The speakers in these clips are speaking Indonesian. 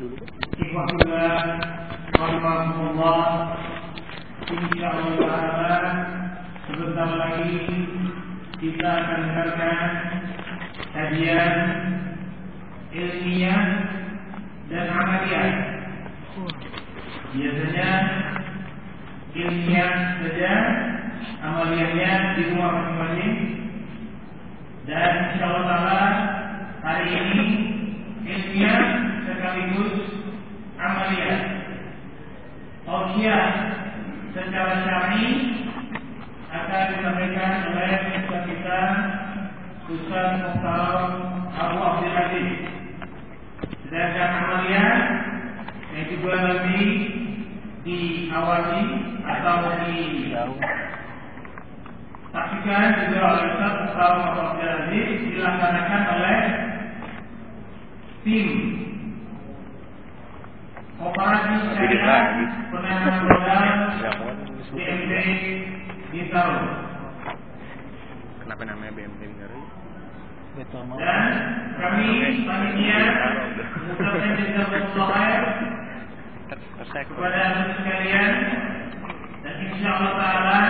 dulu. InsyaAllah sebentar lagi kita akan dengarkan kajian ilmiah dan amaliyah. Biasanya ilmiah saja, amaliyahnya di rumah masing-masing. Dan insyaallah taala hari ini ilmiah sekaligus amaliyah. Tausiah secara syar'i akan disampaikan oleh Ustaz kita Ustaz Mukhtar Abu Abdul Aziz. Sedangkan amaliyah yang juga nanti diawali atau di saksikan juga oleh Ustaz Mukhtar Abu Abdul Aziz dilaksanakan oleh tim Koperasi Syariah Penanganan Modal BMT Bintaro Kenapa namanya BMT Bintaro? dan kami panitia mengucapkan jazakumullah kepada sekalian dan insya Allah taala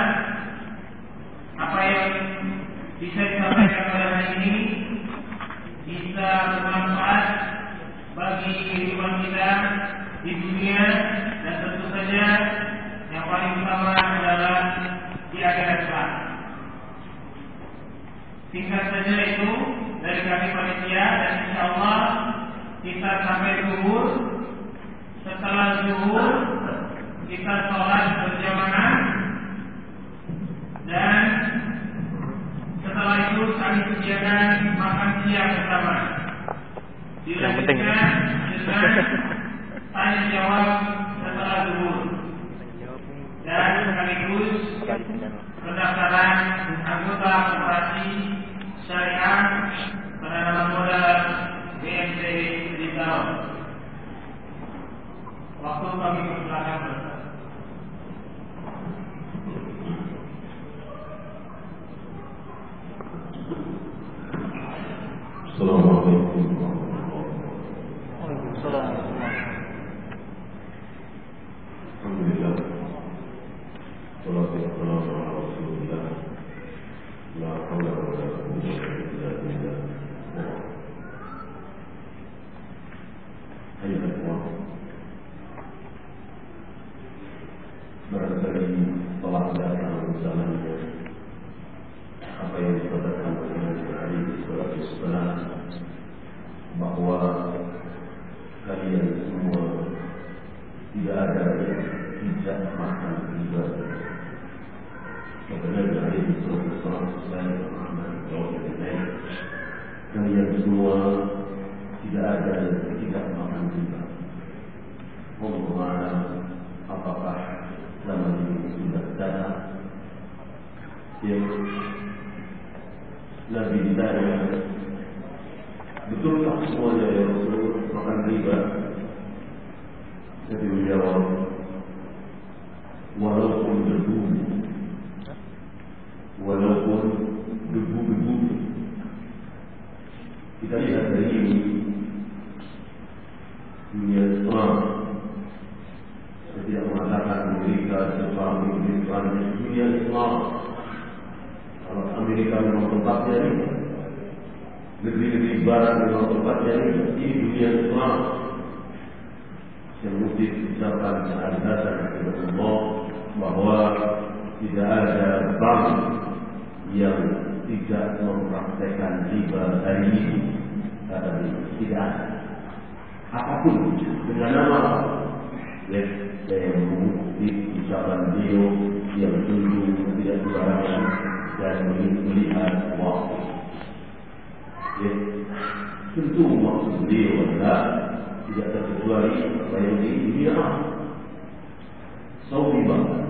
yang tidak makan riba. Apakah zaman sudah datang? Yang Nabi ditanya Betulkah semuanya ya Rasul makan riba? Nabi menjawab, walaupun debu, walaupun debu-debu. Kita lihat dari ini dunia Islam. Saya tidak mengatakan Amerika, Jepang, Inggris, Prancis, dunia Islam. Kalau Amerika memang tempatnya ini, negeri-negeri barat memang tempatnya ini, ini dunia Islam yang mesti diucapkan syahadat kepada Allah bahwa tidak ada bank yang tidak mempraktekkan riba hari ini. Dia tidak ada. Apa pun dengan nama. Ya saya mengikuti ucapan beliau yang tentu tidak sembarangan dan melihat waktu. Ya tentu maksud beliau adalah tidak terkecuali apa yang di dunia Saudi banget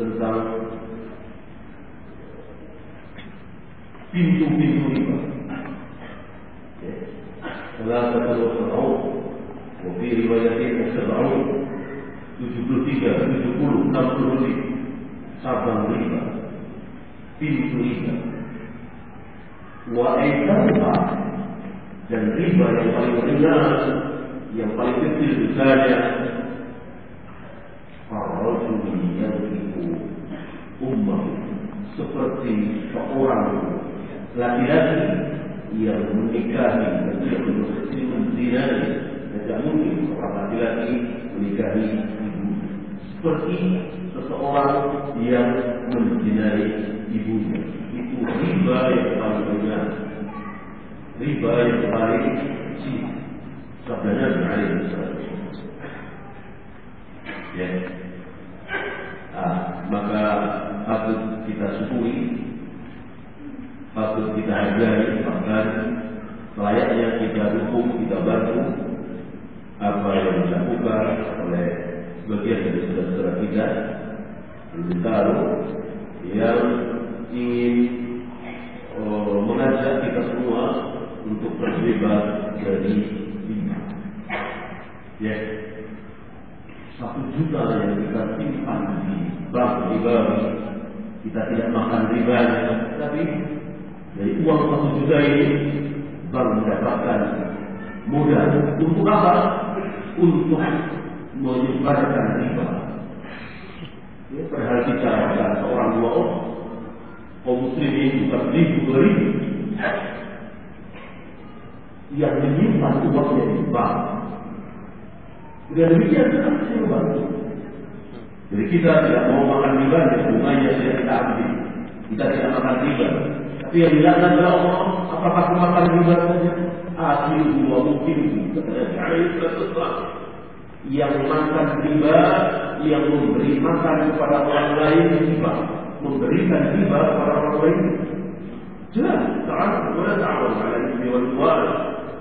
tentang pintu-pintu riba. Ya. Salah satu Fir'aun Wafi riwayatin Fir'aun 73, 70, 60 lebih Sabang riba Pintu riba Wa aitamha Dan riba yang paling ringan Yang paling kecil misalnya Seperti seorang laki-laki yang menikahi tidak berseksi menzinai tidak mungkin seorang laki-laki menikahi ibu. Seperti seseorang yang menzinai ibunya. Itu riba yang paling banyak riba yang paling kecil sabdanya Nabi ya. Ah, maka patut kita syukuri patut kita hargai bahkan layaknya kita dukung kita bantu apa yang dilakukan oleh sebagian dari saudara-saudara kita di yang ingin uh, mengajak kita semua untuk berbebas dari iman. Ya, satu juta yang kita simpan di bank riba, kita tidak makan riba, tapi dari uang satu juta ini baru mendapatkan modal untuk apa? Untuk menyebarkan riba. Ya, padahal bicara seorang dua orang, kaum muslimin bukan ribu ribu yang menyimpan uangnya di bank. Demikian kita mesti membantu. Jadi kita tidak mau makan riba, bunganya sudah kita ambil. Kita tidak makan riba, tapi yang dilaknat oleh Allah, apakah kemakan riba saja? Akhiru wa mungkin yang makan riba, yang memberi makan kepada orang lain riba, memberikan riba kepada orang lain. Jelas, ta'ala wa ta'ala ala wal kual.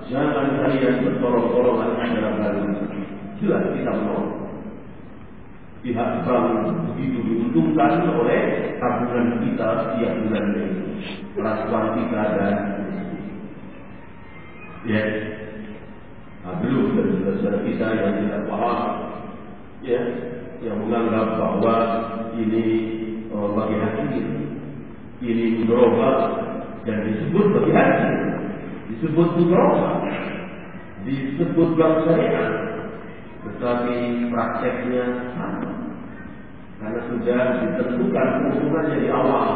Jangan kalian bertolong-tolongan dalam hal ini. Jelas kita menolak. Pihak bank begitu diuntungkan oleh tabungan kita setiap bulan ini. Perasaan kita dan ya. Nah, belum dari saudara kita yang tidak paham. Ya. Yang menganggap bahwa ini oh, bagi hati ini mudroba dan disebut bagi hati disebut mudroba. Disebut bank syariah tetapi prakteknya sama. Karena sudah ditentukan keuntungannya di awal.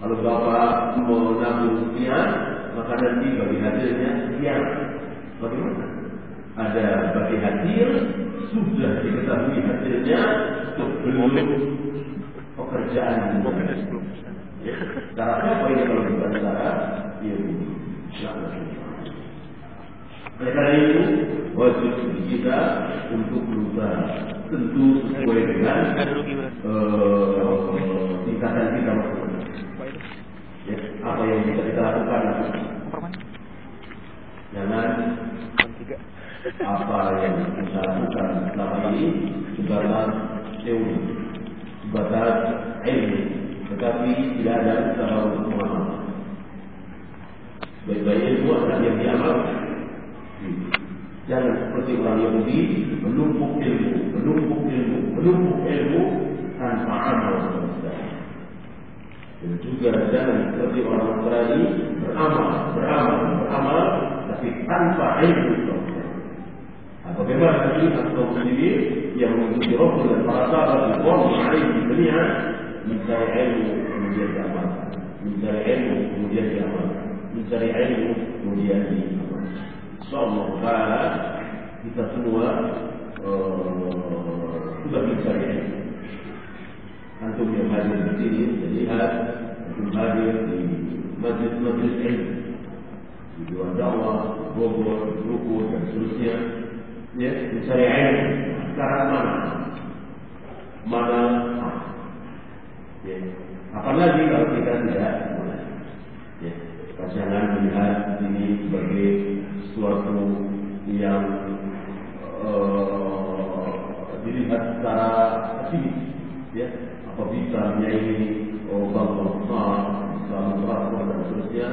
Kalau Bapak mau nabung sekian, maka nanti bagi hasilnya sekian. Bagaimana? Ada bagi hasil, sudah diketahui hasilnya sebelum pekerjaan. Ya. Cara apa ini kalau bukan cara ya Oleh karena itu, wajib kita untuk berusaha tentu sesuai dengan uh, tingkatan kita masing-masing. Ya, apa yang bisa kita lakukan? Jangan apa yang kita lakukan selama ini sebatas teori sebatas ilmu tetapi tidak ada usaha untuk mengamalkan. Baik-baik ilmu adalah yang diamalkan jangan seperti orang Yahudi menumpuk ilmu menumpuk ilmu menumpuk ilmu tanpa amal sama dan juga jangan seperti orang Nasrani beramal, beramal, beramal, tapi tanpa ilmu. Nah, bagaimana ini kaum muslimin yang mengikuti Rasul dan para sahabat di Qur'an alaihi jami'an mencari ilmu kemudian diamal, mencari ilmu kemudian diamal, mencari ilmu kemudian diamal. Insyaallah taala kita semua uh, sudah mencari ilmu. antum yang hadir di sini terlihat antum hadir di majlis-majlis ilmu di luar dakwah, Bogor, Ruku dan seterusnya. Ya, mencari ilmu sekarang mana? Mana? Ya. apalagi kalau kita tidak ya, jangan melihat ini sebagai sesuatu yang uh, dilihat secara aktivis ya. Apa bisa menyaingi oh bangsa bisa dan seterusnya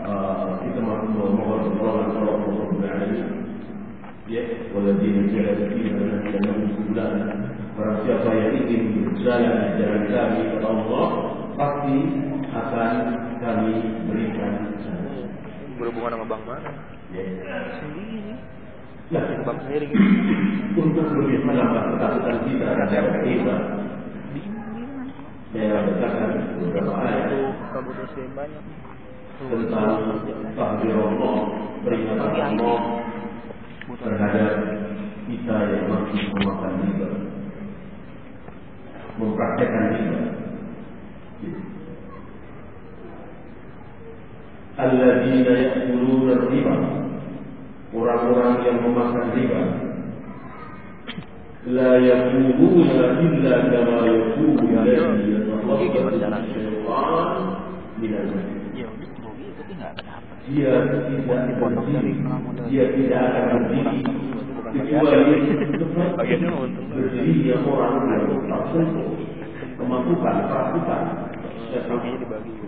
uh, kita mohon pertolongan Allah Subhanahu wa ya waladina jahadu fina lanahdiyannahum subulana Barang siapa yang ingin berjalan di jalan kami kepada Allah pasti akan kami berikan. Berhubungan sama bang mana? Ya. Sendiri. Nah, Bang sendiri gitu. untuk lebih menambah ketakutan kita terhadap kita, saya bacakan beberapa ayat tentang takdir Allah, peringatan Allah terhadap kita yang masih memakan riba, mempraktekkan riba. Alladzina ya'kuluna riba orang-orang yang memakan riba la yaquluna illa kama yaqulu alladhi yatakhabbathu syaitan min al-mas Ya udah rugi tapi nggak dapat. dia tidak berdiri, dia tidak akan berdiri kecuali untung. berdirinya orang yang tersentuh kemampuan Ruginya dibagi.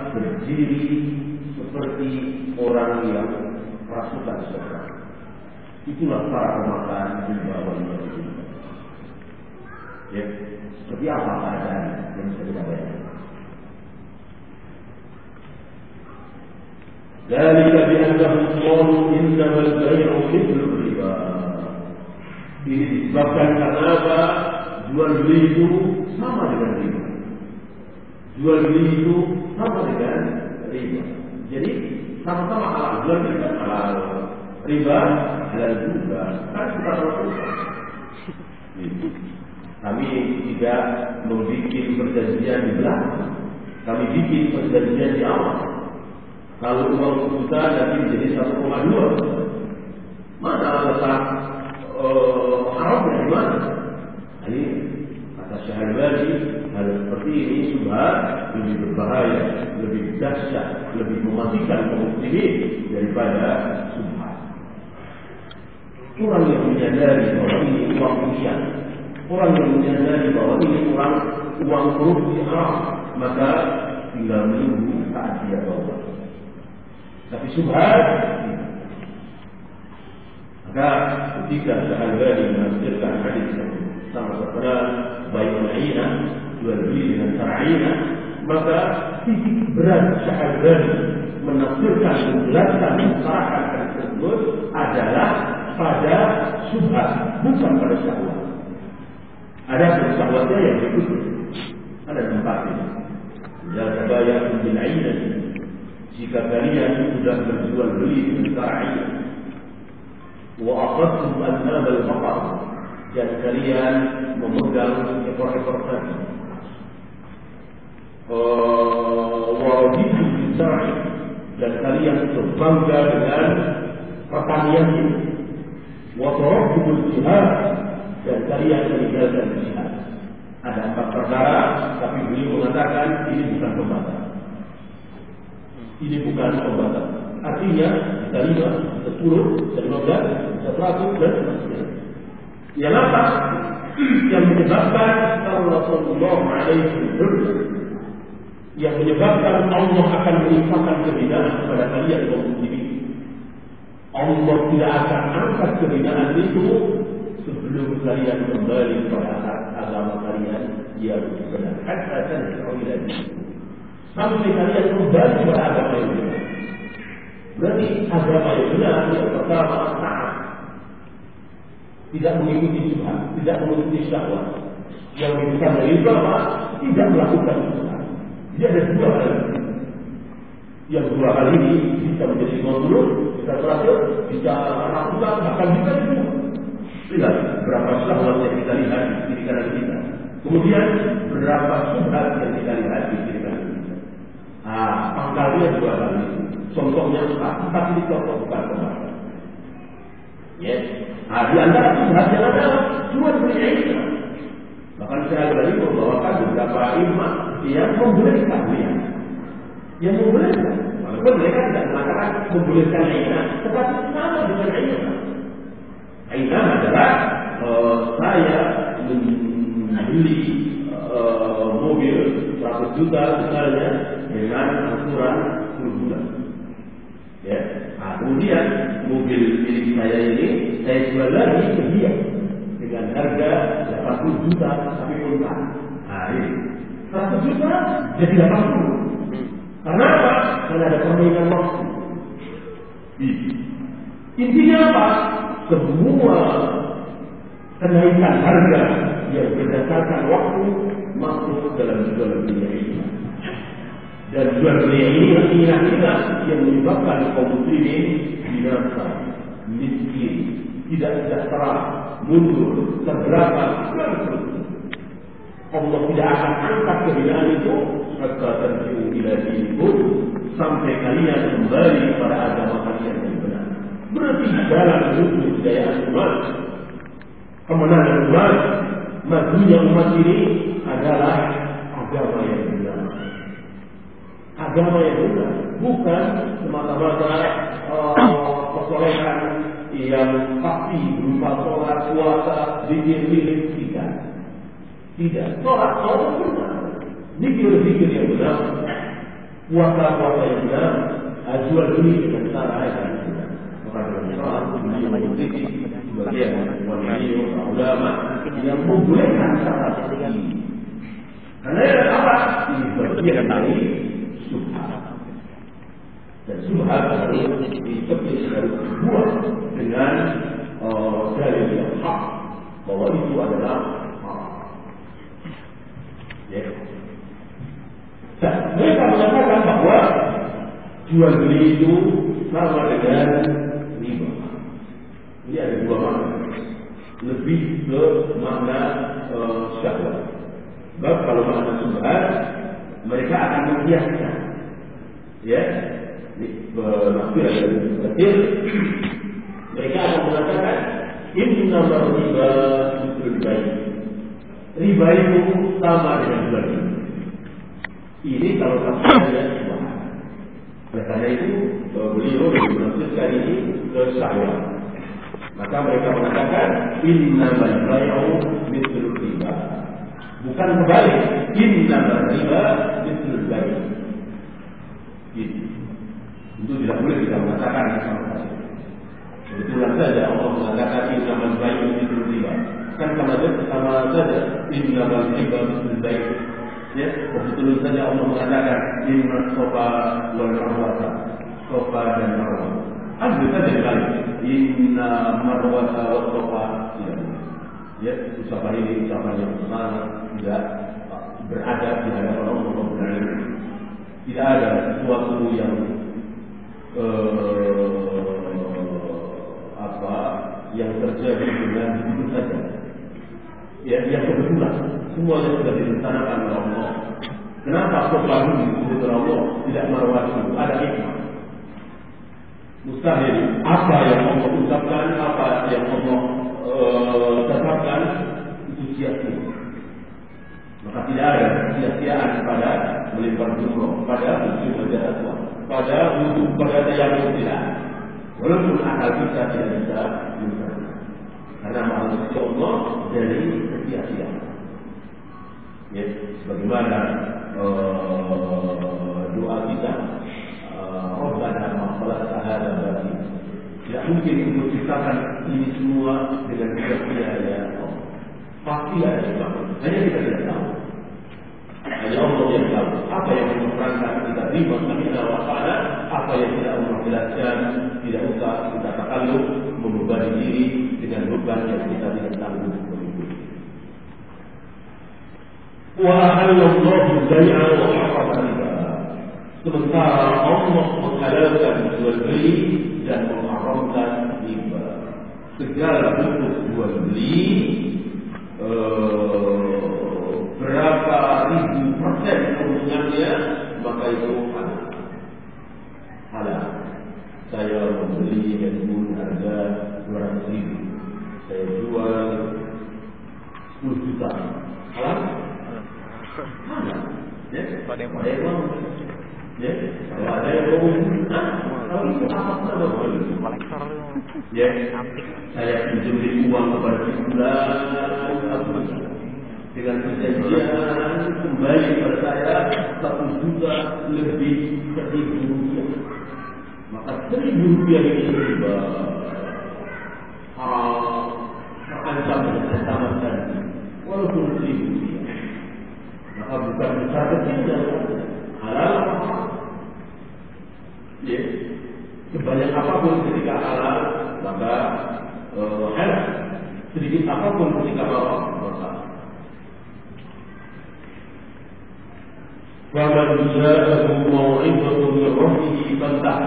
berdiri seperti orang yang rasukan seorang. Itulah para pemakan riba wal Ya, seperti apa keadaan yang bisa kita bayangkan? ذلك بأنهم قالوا إنما البيع مثل الربا. Ini disebabkan karena apa? Jual beli itu sama dengan riba. Jual beli itu sama dengan riba. Jadi sama-sama halal. Jual kan halal. Riba halal juga. Kan kita lakukan. Itu. Kami tidak membuat perjanjian di belakang. Kami bikin perjanjian di awal. Kalau uang juta nanti menjadi 1,2. Mana letak uh, haramnya di mana? Ini kata Syahribadi hal seperti ini sudah lebih berbahaya, lebih dahsyat, lebih mematikan kaum daripada subhat. Orang yang menyadari bahwa ini uang rupiah, orang yang menyadari bahwa ini uang uang korupsi haram, maka tinggal menunggu saat dia bawa. Tapi subhat maka ketika Syahribadi menafsirkan hadis yang sama terkenal baik Aina jual beli dengan cara Aina maka titik berat Syahribadi menafsirkan menjelaskan mensarakan tersebut adalah pada subhat bukan pada syahwat. Ada syahwatnya yang berikutnya. Ada tempat ini. Ya tabayun bil aina jika kalian sudah berjual beli dengan cara Aina wa aqadtum annab al-baqar dan kalian memegang ekor-ekor sapi. Wadidu bisari dan kalian berbangga dengan pertanian ini. Wadaraktumul jihad dan kalian meninggalkan jihad. Ada empat perkara, tapi beliau mengatakan ini bukan pembatas. Ini bukan pembatas. Artinya bisa lima, sepuluh, lima belas, seratus dan seterusnya. Apa? Yang menyebabkan Rasulullah alaihi yang menyebabkan Allah akan melimpahkan kehinaan kepada kalian kaum muslimin. Allah tidak akan angkat kehinaan itu sebelum kalian kembali kepada agama kalian yang benar. Hatta tanfa'u ila Sampai kalian kembali kepada agama yang benar. Berarti agama yang benar yang pertama. Tidak mengikuti Tuhan, tidak mengikuti syahwat. Yang bukan dari agama tidak melakukan Tuhan. Jadi ada dua hal ini. Yang dua hal ini bisa menjadi 50, bisa 100, bisa ratusan, bahkan bisa ribu. Tidak. berapa syahwat yang kita lihat di kiri kanan kita. Kemudian berapa subhat yang kita lihat di kiri kanan kita. Ah, pangkalnya dua hal itu. Contohnya empat, empat ini contoh bukan. Ya, nah, di antara subhat yang ada jual beli Islam. Bahkan saya tadi membawakan beberapa imam yang membolehkan dia, yang membolehkan. Walaupun mereka tidak mengatakan membolehkan Islam, tetapi sama dengan Islam. Islam adalah uh, saya membeli uh, mobil 100 juta misalnya dengan angsuran 10 bulan. Ya, kemudian mobil milik saya ini saya jual lagi ke dia dengan harga 80 juta tapi kontak. Nah, ini 100 juta jadi 80. Karena apa? Karena ada permainan waktu. Intinya apa? Semua kenaikan harga yang berdasarkan waktu masuk dalam jual beli ini. Dan beli ini akhirnya yang menyebabkan kaum muslimin binasa, miskin, tidak sejahtera, mundur, terbelakang, dan Allah tidak akan angkat kebinaan itu hatta terjun ila sampai kalian kembali pada agama kalian yang benar. Berarti dalam menuju kejayaan umat, kemenangan umat, majunya umat ini adalah agama yang benar. Agama yang benar, bukan semata-mata uh, kesolehan yang pasti berupa sholat, puasa, zikir-zikir tidak. Tidak, sholat sholat benar, zikir-zikir yang benar, puasa-puasa yang benar, jual beli dengan cara yang benar. Maka ulama yang seperti Karena apa? Ini. Dan subhat adalah ditepis dari sebuah dengan uh, dalil yang hak bahwa itu adalah hak. Ya. Dan mereka mengatakan bahwa jual beli itu sama dengan riba. Ini ada dua makna. Lebih ke makna uh, syahwat. Sebab kalau makna subhat, mereka akan menghiaskan. Ya, ada kecil, mereka akan mengatakan Inna riba itu riba Riba itu sama dengan beli. Ini kalau kamu ada subhat. Oleh karena itu beliau menafsirkan ini ke syahwat. Maka mereka mengatakan inna al-bay'u mithlul riba. Bukan kebalik. Inna riba mithlul bay'. Itu tidak boleh kita mengatakan sama saja. Kebetulan saja Allah mengatakan inna al-bay'u mithlul riba. Kan sama saja sama saja inna riba mithlul bay'. Ya, kebetulan saja Allah mengatakan inna sofa wal marwata. Sofa dan marwah. Ambil saja sekali. Inna marwata wa sofa. Ya, ucapan ini ucapan yang sangat tidak beradab di hadapan Allah Tidak ada sesuatu yang uh, apa yang terjadi dengan begitu saja. Ya, yang kebetulan semuanya sudah direncanakan oleh Allah. Kenapa ini disebut oleh Allah tidak marwah itu? Ada hikmah. Mustahil apa yang Allah ucapkan, apa yang Allah uh, tetapkan itu sia-sia. Maka tidak ada sia-siaan pada melempar jumroh, pada usul menjadi tua, pada wudhu, pada tayamum tidak. Walaupun akal kita tidak bisa. Karena manusia Allah dari kesia-siaan. Ya, sebagaimana uh, doa kita, Rabbana maghfirah sahada bagi. Tidak mungkin menciptakan ini semua dengan sia-sia ya Allah. Pasti ada sebab. Hanya kita tidak tahu. Hanya Allah yang tahu apa yang kita terima kami wa ta'ala, apa yang tidak Allah jelaskan, tidak usah kita takalluf membebani diri dengan beban yang kita tidak tanggung. Wa ahallallahu bai'a wa harrama. Sementara Allah menghalalkan jual beli dan mengharamkan riba. segala bentuk jual beli eh, berapa ribu persen keuntungannya maka itu halal. Halal. Saya membeli handphone harga 200 ribu. Saya jual 10 juta. Halal? Halal. Ya, Ada yang mau. ada yang mau. Ya, kalau ada yang mau, ah, kalau itu apa saja boleh. kolektor lu Ya, saya pinjam uang kepada bulan dengan perjanjian kembali saya satu juta lebih seribu rupiah. Maka seribu rupiah ini riba haram terancam dengan ancaman tadi. Walaupun seribu rupiah. Maka bukan besar kecil dan halal. Ya, sebanyak apa pun ketika halal maka eh. Sedikit apa pun ketika maka Faman ja'ahu mau'izatun min rabbihi fantah.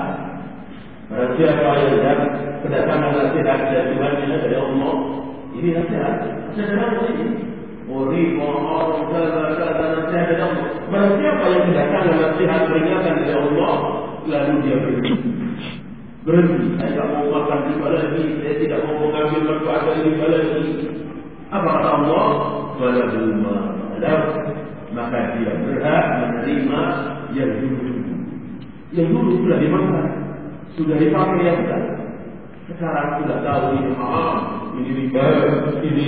Siapa yang datang kedatangan nasihat dari Tuhannya dari Allah, ini nasihat. Nasihat ini. Muri mohon kata kata nasihat dari Allah. Barang siapa yang kedatangan nasihat peringatan dari Allah, lalu dia berhenti. Berhenti. Saya tidak mau makan di lagi. Saya tidak mau mengambil manfaat dari lagi. Apa kata Allah? Walau belum maka dia berhak menerima yang dulu. Yang dulu sudah dimakan, sudah dipakai yang. Sekarang sudah tahu ini haram, ini riba, ini.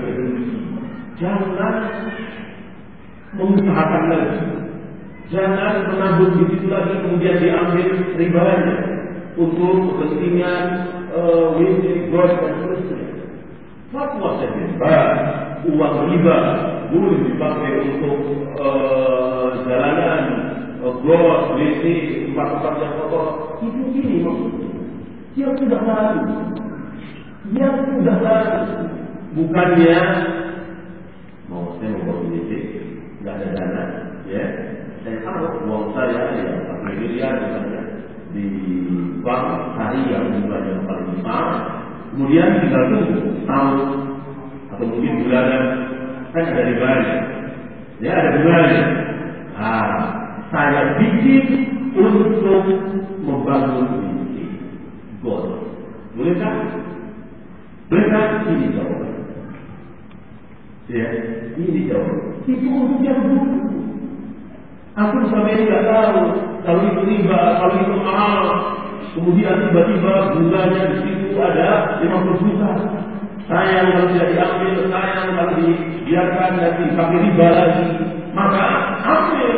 Berhenti. Jangan mengusahakan lagi. Jangan menabung di situ lagi kemudian diambil ribanya untuk kepentingan uh, win bos dan seterusnya. Fatwa saja, uang riba boleh dipakai untuk uh, jalanan, uh, gos, WC, tempat-tempat yang kotor. Itu ini maksudnya. Yang sudah lalu. Yang sudah lalu. Bukannya mau saya mau buat WC, nggak ada dana, ya. Saya tahu uang saya ya pakai miliar misalnya di bank hari yang jumlahnya paling besar, kemudian tinggal tunggu tahun atau mungkin bulanan kan ada ribanya. Ya ada ribanya. Ah, saya bikin untuk membangun visi. God. Bolehkah? Bolehkah? Ini jawaban. Ya, ini jawaban. Itu untuk yang dulu. Aku selama ini tidak tahu kalau itu riba, kalau itu mahal. Kemudian tiba-tiba bunganya di situ ada 50 juta. Sayang kalau tidak diambil, sayang kalau dibiarkan nanti pakai riba lagi. Maka ambil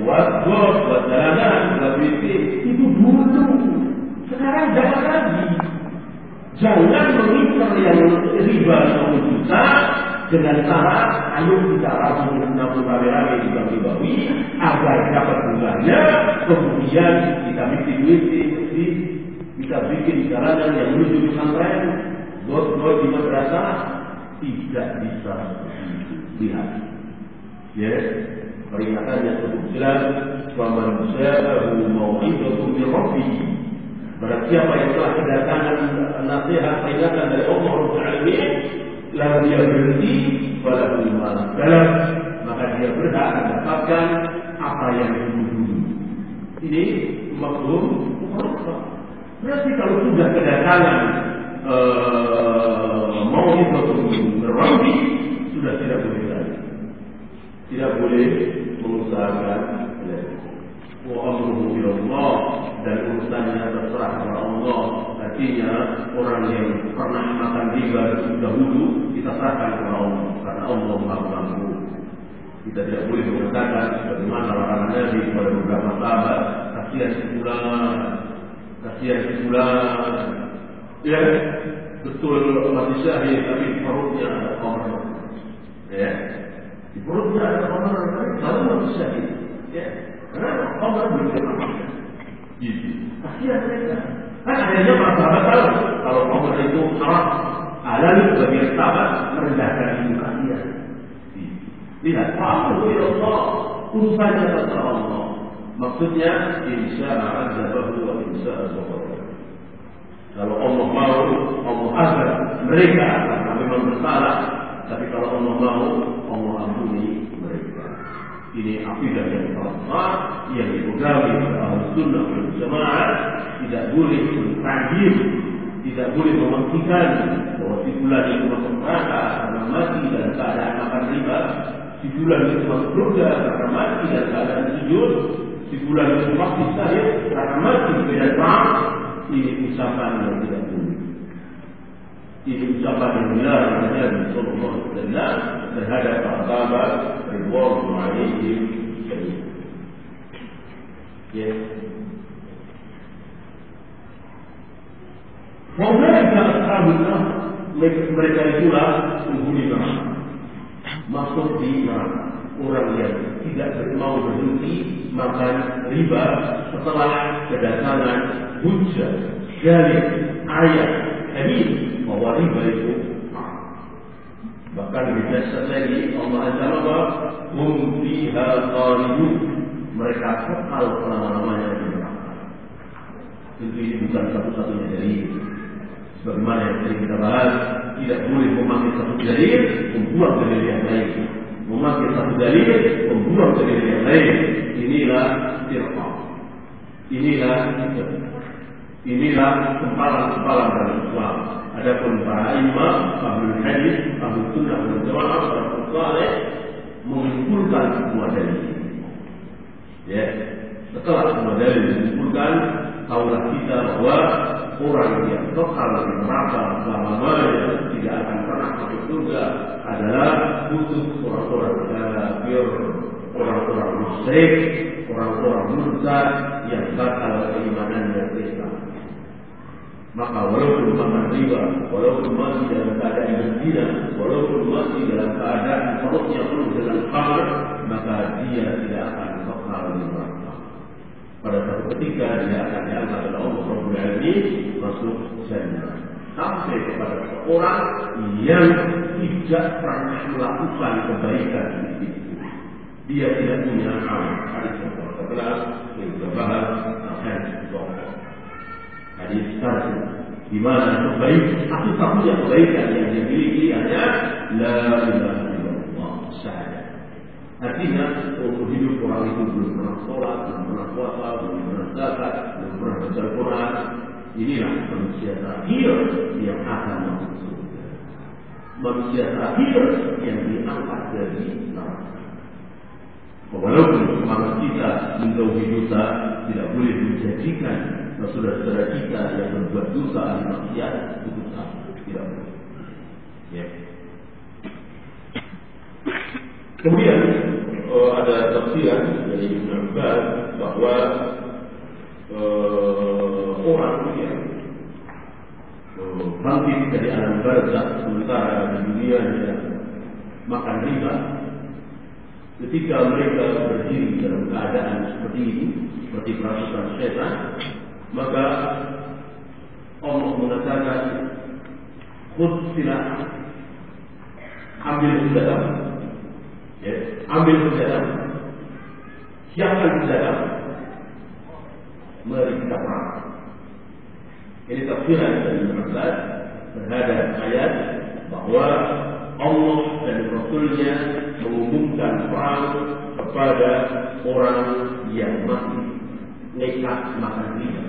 buat bos, buat jalanan, buat WC. Itu dulu. Sekarang jangan lagi. Jangan mengincar yang riba 10 juta dengan cara ayo kita ramu nabung rame-rame di bank ribawi agar dapat bunganya kemudian kita bikin WC kita bikin jalanan yang menuju pesantren bos-bos di madrasah tidak bisa lihat. Ya, peringatannya cukup jelas. Faman ja'ahu mau'izatun min rabbih. Barang siapa yang telah kedatangan nasihat peringatan dari Allah Rabbul Alamin, lalu dia berhenti, falahu ma dalam maka dia berhak mendapatkan apa yang dulu. Ini maklum Berarti kalau sudah kedatangan mau itu berwangi sudah tidak boleh lagi. Tidak boleh mengusahakan wa amruhu Allah dan urusannya terserah kepada Allah. Artinya orang yang pernah makan riba dahulu kita serahkan kepada Allah karena Allah Maha Mampu. Kita tidak boleh mengatakan bagaimana larangan Nabi kepada beberapa sahabat kasihan sebulan, kasihan sebulan, ya betul mati syahid tapi perutnya ada komer ya di perutnya ada komer lalu mati syahid. Ya karena komer belum gitu. Kasihan mereka kan akhirnya para sahabat tahu kalau komer itu haram halal bagi sahabat merendahkan ibu kasihan lihat Allah Allah urusannya terserah Allah. Maksudnya insya Allah wa insya Allah kalau Allah mau, Allah mereka karena memang bersalah. Tapi kalau Allah mau, Allah ampuni mereka. Ini akidah yang besar yang dipegang oleh ahli sunnah wal jamaah tidak boleh mentakdir, tidak boleh memastikan bahwa si bulan itu masuk neraka karena mati dan keadaan makan riba, si bulan itu masuk surga karena mati dan keadaan sujud, si bulan itu pasti syahid karena mati beda perang. Ini ucapan yang tidak boleh. Ini ucapan yang Nabi Sallallahu Alaihi Wasallam terhadap sahabat Ridwan Alaihim Ya. Mereka ashabul mereka itulah penghuni. Masuk di neraka. Orang yang tidak mau berhenti makan riba setelah kedatangan hujah dari ayat hadis bahwa riba itu bahkan dijasad lagi Allah Azza wa Jalla fiha mereka kekal selama-lamanya di neraka ini bukan satu-satunya dari sebagaimana yang sering kita bahas tidak boleh memakai satu dalil membuang dalil yang lain memakai satu dalil membuang dalil yang lain. Inilah firqah. Inilah inilah kempalan-kempalan dalam Islam. Adapun para imam, ahli hadis, ahli sunnah dan jamaah, para saleh mengumpulkan semua dalil. Ya, setelah semua dalil dikumpulkan, tahulah kita bahwa orang yang kekal di neraka selama-lamanya tidak akan pernah masuk surga adalah khusus orang-orang kafir, orang-orang musyrik, orang-orang murtad yang batal keimanannya Islam. Maka walaupun makan riba, walaupun masih dalam keadaan berzina, walaupun masih dalam keadaan perutnya penuh dengan khamr, maka dia tidak akan kekal di neraka. Pada satu ketika dia akan diangkat oleh Allah Rabbul Alamin masuk jannah. Sampai kepada seorang yang tidak pernah melakukan kebaikan di. Dia tidak punya amal. Hadis yang terkenal yang kita bahas akan hadis tadi di mana kebaik satu-satunya kebaikan yang dimiliki hanya la ilaha illallah sahaja. Artinya untuk hidup orang itu belum pernah sholat, belum pernah puasa, belum pernah zakat, belum pernah baca Quran. Inilah manusia terakhir yang akan masuk surga. Manusia terakhir yang diangkat dari neraka. Walaupun semangat kita menjauhi dosa tidak boleh menjadikan saudara-saudara kita yang berbuat dosa ahli maksiat itu sama tidak boleh. Ya. Kemudian uh, ada tafsiran dari Ibn Abbas bahwa uh, orang yang uh, bangkit dari alam barzah sementara di dunia yang makan riba ketika mereka berdiri dalam keadaan seperti ini seperti perasukan setan maka Allah mengatakan khud ambil senjata ya, ambil senjata. Siapkan senjata. Mari kita perang. Ini tafsiran dari Muhammad terhadap ayat bahwa Allah dan Rasulnya mengumumkan perang kepada orang yang masih nekat makan riba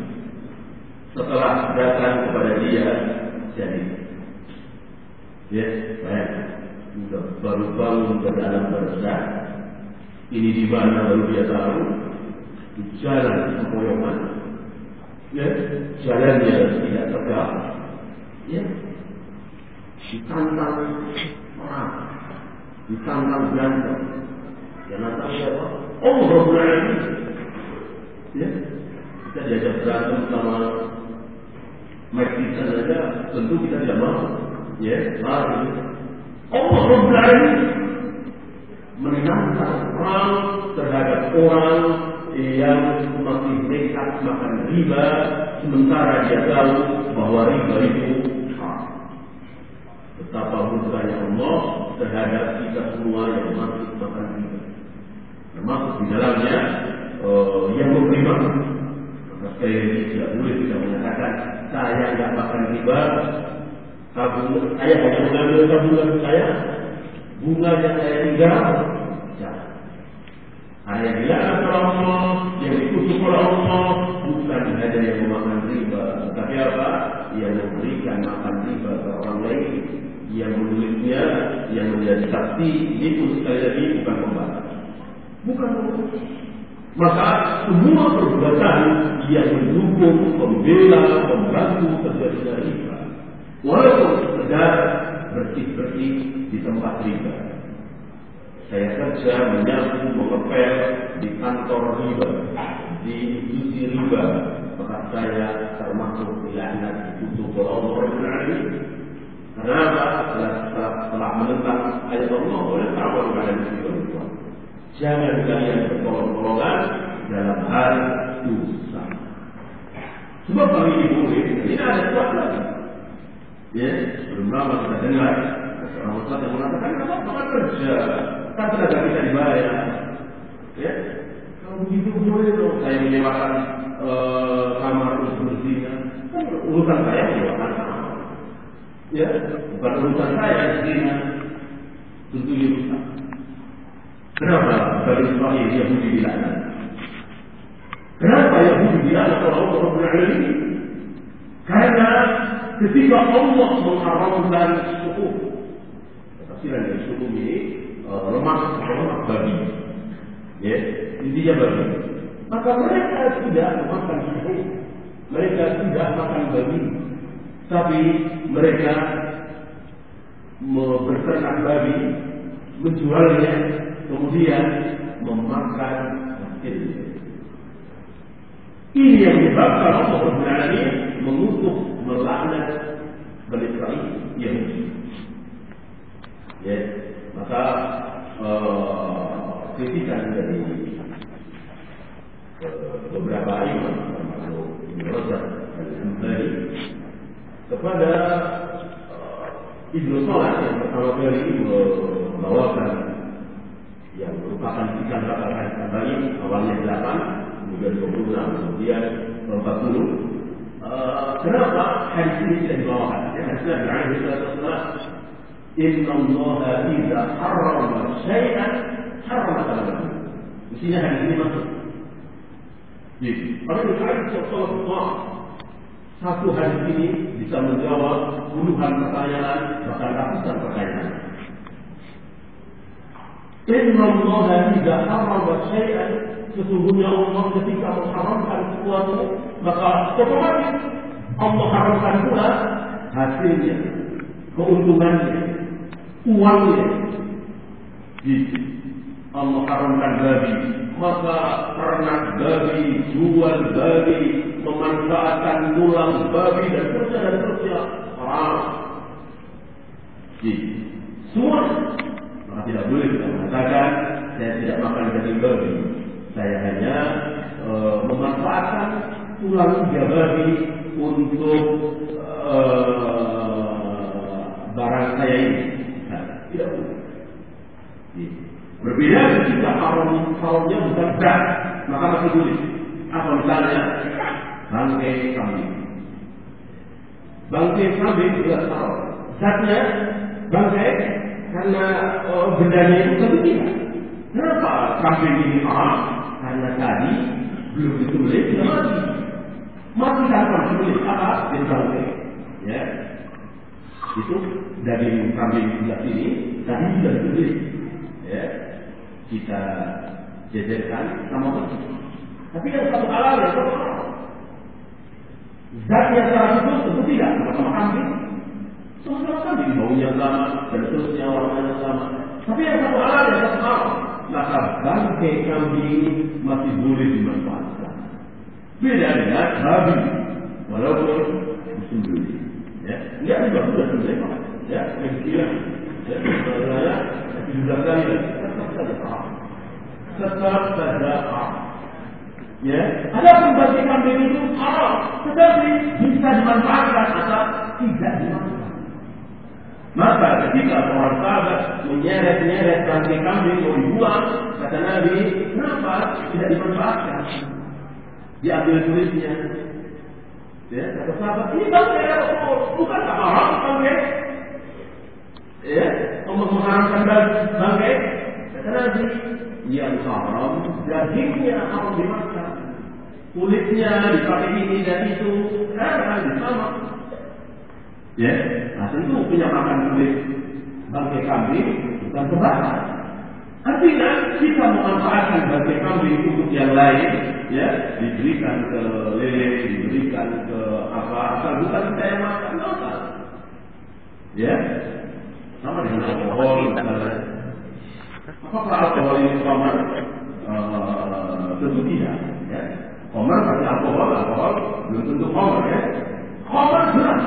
setelah datang kepada dia jadi. Ya baik. sudah baru bangun dari alam barzah. Ini di mana baru dia tahu? Di jalan kemoyongan ya jalannya tidak tegak ya. Ditantang orang. Ditantang belanda yang nantang siapa? Allah Rabbul Alamin. Ya. Kita diajak berantem sama Mike Tyson saja tentu kita tidak mau. Ya lari Allah Rabbul Alamin menantang perang terhadap orang yang masih nekat makan riba sementara dia tahu bahwa riba itu betapa murkanya Allah terhadap kita semua yang masih makan riba. Termasuk di dalamnya uh, yang memberi makan. Maka sekali tidak boleh kita mengatakan saya tidak makan riba tabung saya hanya mengambil tabungan saya, bunga yang saya tinggal. Hanya dilarang oleh Allah, yang dikutuk oleh Allah, bukan hanya yang memakan riba, tapi apa? Yang memberikan makan riba ke orang lain, yang menulisnya, yang menjadi saksi, itu sekali lagi bukan pembatas. Bukan pembatas. Maka semua perbuatan yang mendukung, membela, membantu terjadinya riba. Walaupun sekedar bersih-bersih di tempat riba. Saya kerja menyapu, mengepel di kantor riba, di institusi riba. Maka saya termasuk dilaknat oleh Allah Kenapa? Setelah, setelah, menentang ayat Allah oleh kawan kalian riba. Jangan kalian bertolong-tolongan dalam hal dosa. Sebab ini boleh, ini ada kuat lagi. Ya, sebelum lama kita dengar seorang ustaz yang mengatakan apa makan kerja, kan tenaga kita dibayar. Ya, kalau begitu boleh dong saya menyewakan uh, kamar untuk berzina. Kan urusan saya menyewakan kamar. Ya, bukan urusan saya berzina. Tentu ini rusak. Kenapa Bani Israel Yahudi dilaknat? Kenapa Yahudi dilaknat oleh Allah Rabbul Alamin? Karena ketika Allah mengharamkan suku, tafsiran dari suku ini uh, lemak babi, ya intinya babi. Maka mereka tidak makan suku, mereka tidak makan babi, tapi mereka berternak babi, menjualnya kemudian memakan hasil. Ini yang menyebabkan Allah Alamin mengutuk melaknat Bani Israel Yahudi. Ya, maka uh, kritikan dari uh, beberapa imam termasuk Hambali kepada uh, Ibnu Salah yang pertama kali membawakan yang merupakan kali kembali awalnya 8 kemudian 26 kemudian 40 Uh, kenapa hadis ini tidak dibawakan? Ya, hadis Nabi Alaihi Wasallam Inna Allah idza harrama syai'an harrama kalamahu. Mestinya hadis ini masuk. Jadi, kalau dikaji sallallahu satu hadis ini bisa menjawab puluhan pertanyaan bahkan ratusan pertanyaan. Inna Allah idza harrama syai'an sesungguhnya Allah ketika mengharamkan sesuatu maka otomatis Allah haramkan pula hasilnya, keuntungannya, uangnya. Jadi Allah haramkan babi, maka ternak babi, jual babi, memanfaatkan tulang babi dan seterusnya dan seterusnya haram. Jadi semua. Maka tidak boleh kita mengatakan saya tidak makan daging babi, saya hanya e, memanfaatkan tulang babi untuk e, barang saya ini. Nah, tidak boleh. Berbeda ketika haram haramnya bukan zat, maka masih boleh. Apa misalnya bangkai kambing. Bangkai kambing tidak haram. Zatnya bangkai karena oh, bendanya itu tidak. Kenapa kambing ini haram? Karena tadi belum ditulis sudah mati. Mati tanpa ditulis apa? Bangkai. Ya, itu daging kambing sebelah sini tadi sudah ditulis. Ya, kita jajarkan sama mati. Tapi yang satu halal yang satu haram. Zatnya secara khusus tentu tidak sama kambing. Sama-sama kambing baunya sama dan seterusnya warnanya sama. Tapi yang satu halal yang satu haram. Maka bangkai kambing masih boleh dimanfaatkan. Beda dengan babi, walaupun disembelih. Ya, enggak juga sudah selesai. Ya, kira ya, saya sudah kali tetap saja saja. Ya, ada pembagi kambing itu haram, tetapi bisa dimanfaatkan atau tidak dimanfaatkan. Maka ketika orang sahabat menyeret-nyeret bangkai kambing mau dibuang, kata Nabi, kenapa tidak dimanfaatkan? diambil duitnya. Ya, kata sahabat, ini bangsa ya Rasul, bukan tak haram bangkai. Ya, Allah mengharamkan bangkai. Kata Nabi, ya, yang haram dagingnya harus dimakan. Kulitnya dipakai ini dan itu, karena sama. Ya, nah tentu punya makan kulit bangkai kambing bukan kebakar. Artinya kita memanfaatkan bangkai kambing untuk yang lain, ya diberikan ke lele, diberikan ke apa asal bukan kita yang makan, dosa. Ya, sama dengan alkohol. Apakah alkohol ini? Uh, tentu tidak. Ya. Kamar pasti alkohol, alkohol belum tentu kamar ya. Kamar jelas.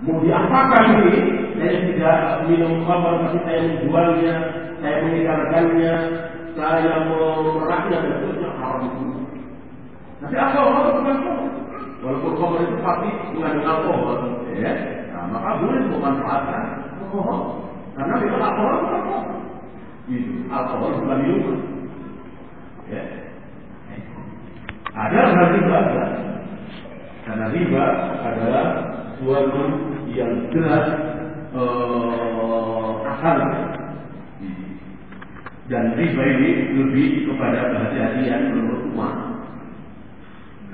Mau diapakan ini? Saya tidak minum kamar, tapi saya menjualnya, saya meninggalkannya, saya meraknya dan seterusnya haram itu. Tapi alkohol bukan kamar. Walaupun kamar itu pasti mengandung alkohol, ya. Nah, maka boleh memanfaatkan alkohol. Karena memang alkohol bukan kamar itu alkohol bukan minuman. Ya. Ada hal riba karena riba adalah suatu yang jelas uh, akal dan riba ini lebih kepada kehati-hatian menurut Umar.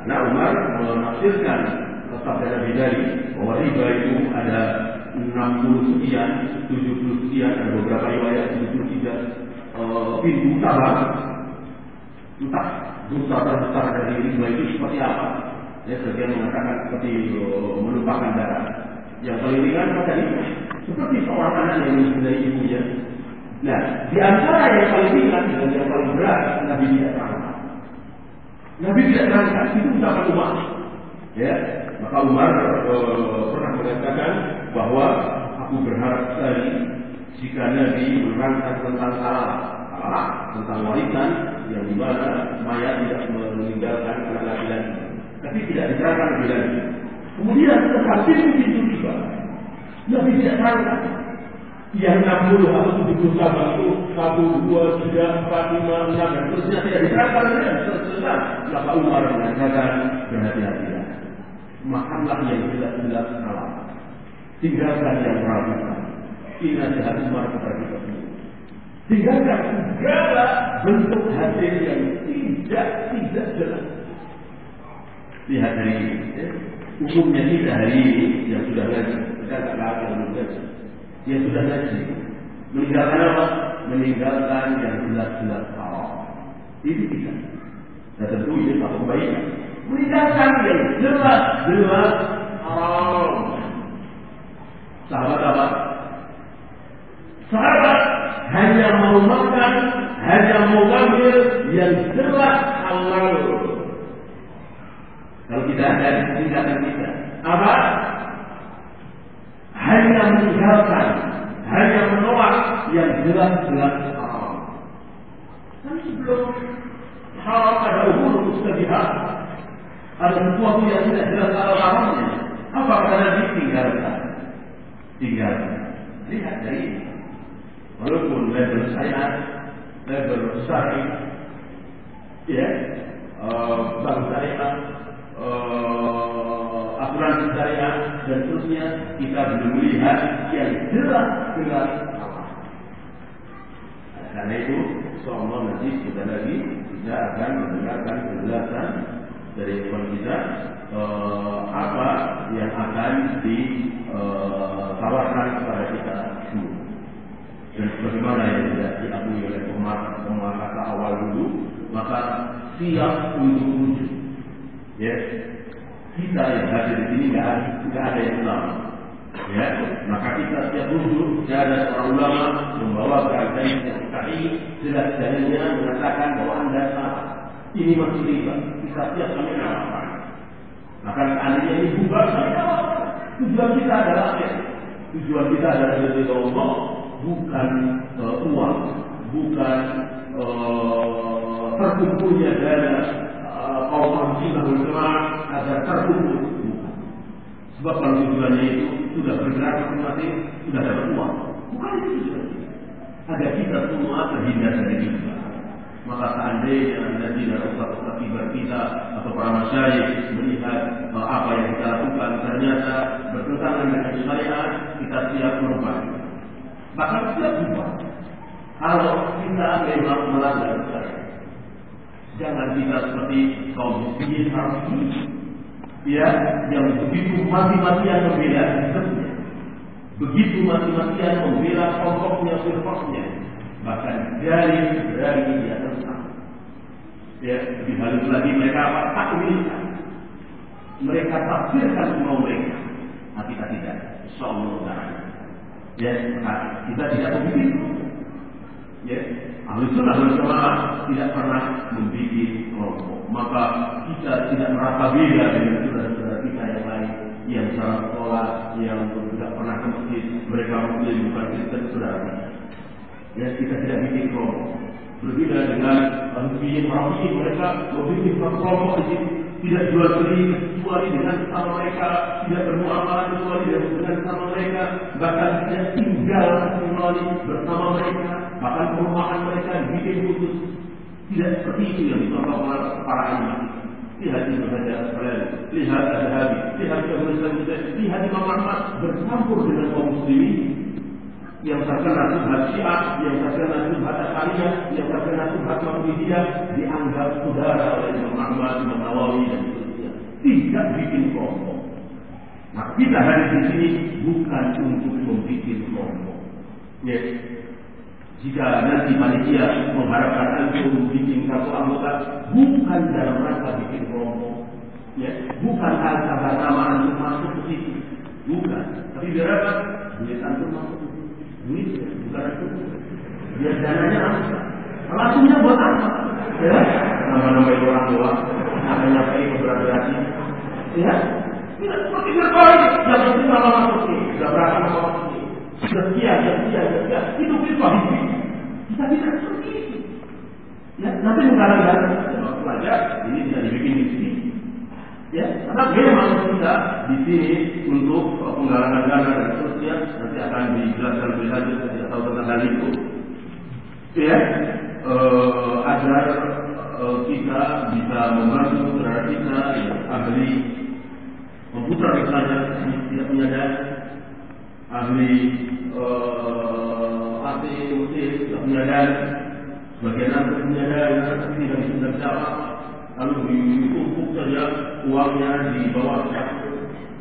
Karena Umar menafsirkan sabda Nabi dari bahwa riba itu ada 60 sekian, 70 sekian, ada beberapa riwayat 73 uh, pintu cabang. Entah dosa terbesar dari riba itu seperti apa. Ya, sebagian mengatakan seperti menumpahkan darah. Yang paling ringan tadi? Seperti seorang anak yang mencintai ibunya. Nah, di antara yang paling ringan dan yang paling berat, Nabi tidak terangkan. Nabi tidak terangkan, itu ucapan Umar. Ya, maka Umar uh, pernah mengatakan bahwa aku berharap sekali jika Nabi menerangkan tentang halal tentang warisan yang di mana mayat tidak meninggalkan anak laki-laki, tapi tidak diterangkan lebih lanjut. Kemudian tentang pintu-pintu riba, Nabi tidak terangkan. Yang 60 atau 70 cabang itu 1, 2, 3, 4, 5, 6 dan seterusnya tidak diterangkan dan selesai. Maka Umar mengatakan berhati-hatilah. Makanlah yang jelas-jelas halal tinggalkan yang meragukan. Ini nasihat Umar kepada kita. Tinggalkan segala bentuk hasil yang tidak tidak jelas. Lihat hari ini, ya. umumnya kita hari ini yang sudah ngaji, kita tahu yang belum yang sudah ngaji, meninggalkan apa? Meninggalkan yang jelas-jelas haram. Ini kita. Dan tentu ini satu kebaikan. Meninggalkan yang jelas-jelas haram. Sahabat apa? Sahabat hanya mau makan, hanya mau ngambil yang jelas halal. Kalau kita ada tingkatan kita, apa? Hanya meninggalkan, jelas-jelas haram. Kan sebelum haram ada umur mustabihat, ada sesuatu yang tidak jelas halal haramnya. Apa kata Nabi tinggalkan? tinggal lihat dari walaupun level syariat level syari ya uh, bank syariat uh, aturan syariat dan seterusnya kita belum melihat yang jelas jelas Allah nah, karena itu seolah nanti kita lagi kita akan mendengarkan penjelasan dari teman kita uh, apa yang akan ditawarkan kepada kita semua. Dan sebagaimana yang tidak diakui oleh kata awal dulu, maka siap untuk wujud. Ya, kita yang hadir di sini nggak ada yang sama. Ya, maka kita wujud. Dan ada seorang ulama membawa keadaan yang tadi jelas dalilnya mengatakan bahwa anda salah. Ini masih riba. Kita siap kami apa? Maka seandainya ini bubar? Tujuan kita adalah akhir. Tujuan kita adalah dari Allah, bukan uh, uang, bukan uh, terkumpulnya dana uh, kaum muslimah bergerak agar terkumpul. Sebab kalau tujuannya itu sudah bergerak masing-masing, sudah dapat uang. Bukan itu tujuan Agar kita semua terhindar dari itu. Maka seandainya anda tidak ustaz-ustaz kibar kita atau para masyayikh melihat apa yang kita lakukan ternyata bertentangan dengan syariat, kita siap merubah. Bahkan siap berubah. Kalau kita memang melanggar syariat, jangan kita seperti kaum muslimin ini, ya, yang begitu mati-matian membela begitu mati-matian membela kelompoknya, firqahnya, bahkan dari dari di atas. Ya, lebih halus lagi mereka apa? Takwilkan. Mereka tafsirkan semua mereka. Nah, kita tidak. Insya Allah Ya, kita tidak begitu. Ya, jamaah tidak pernah membuat kelompok. Maka kita tidak merasa beda dengan saudara-saudara kita yang lain yang salah sekolah, yang tidak pernah ke masjid, mereka muslim bukan Kristen saudara. Ya, kita tidak bikin kelompok. Berbeda dengan Ahli Rafiq mereka membuat kelompok di sini tidak jual beli kecuali dengan sama mereka, tidak bermuamalah kecuali dengan sama mereka, bahkan tidak tinggal kecuali bersama mereka, bahkan perumahan mereka dibikin khusus. Tidak seperti itu yang dicontoh oleh para imam. Lihat Ibnu Hajar Asqalani, lihat Al-Zahabi, lihat Syaikhul Islam lihat Imam Ahmad bercampur dengan kaum muslimin yang terkena subhat syiah, yang terkena subhat asaliyah, yang terkena subhat maturidiyah dianggap saudara oleh Imam Ahmad, Imam Nawawi dan seterusnya. Tidak bikin kelompok. Nah, kita hari di sini bukan untuk membuat kelompok. Ya. Jika nanti panitia mengharapkan antum bikin satu anggota, bukan dalam rangka bikin kelompok. Ya, bukan agar nama antum masuk ke situ. Bukan. Tapi biar apa? Duit antum masuk duit bukan itu biar dananya langsung langsungnya buat apa ya nama-nama itu orang tua namanya kayak keberadaan ya tidak seperti berkorban yang penting nama masuk sudah berapa setia setia setia itu hidup kita tidak seperti itu. Ya nanti menggarang-garang waktu aja ini bisa dibikin di sini. Ya, karena memang kita di sini untuk penggalangan dana dan seterusnya. Nanti akan dijelaskan lebih lanjut saya tahu tentang hal itu. Ya, eh, agar eh, kita bisa membantu saudara kita yang ahli komputer misalnya tidak punya dana, ahli punya dana, sebagian anak punya dana tapi tidak bisa bicara lalu ditumpuk saja uangnya di bawah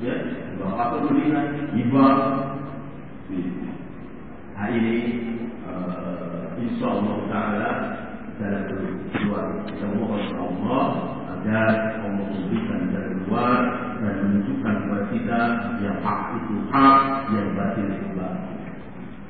ya bawah apa tulisan hibah hari ini uh, insya Allah taala dalam keluar kita mohon Allah agar Allah memberikan dari luar dan menunjukkan kepada kita yang hak itu hak yang batil itu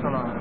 السلام